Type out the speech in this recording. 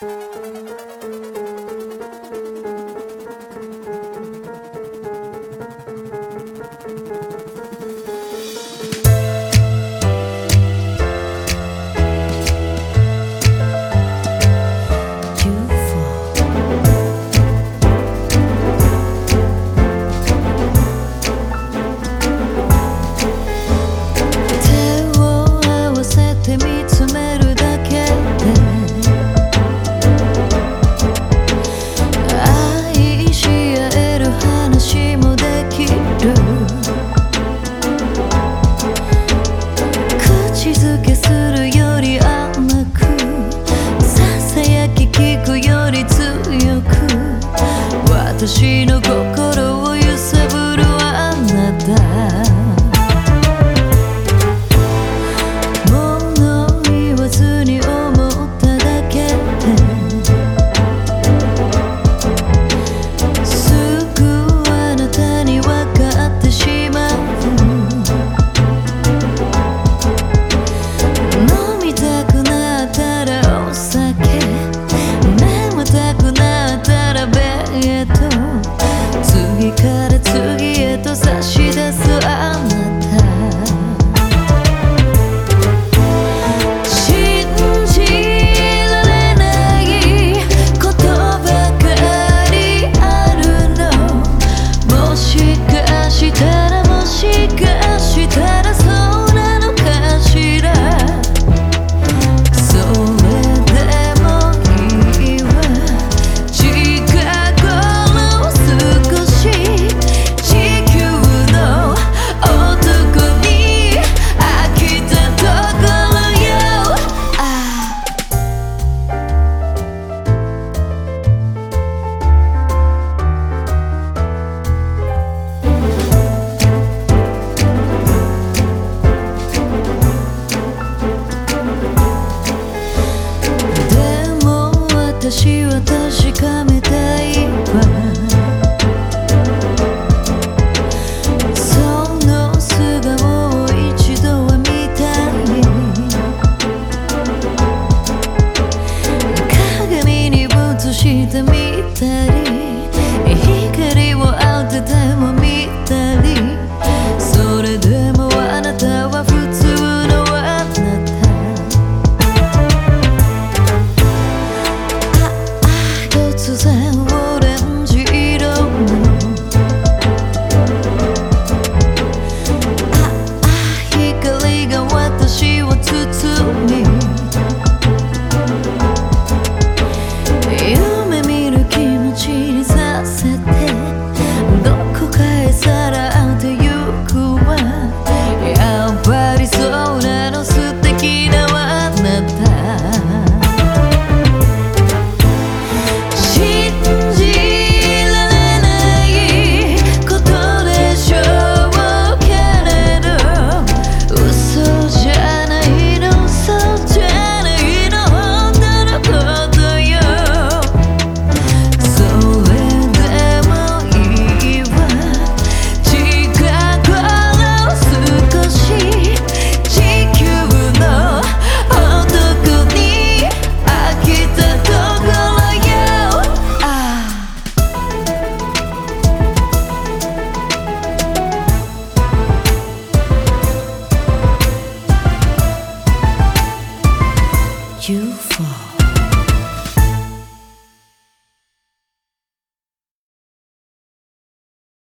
手私の心 voltarei. UFO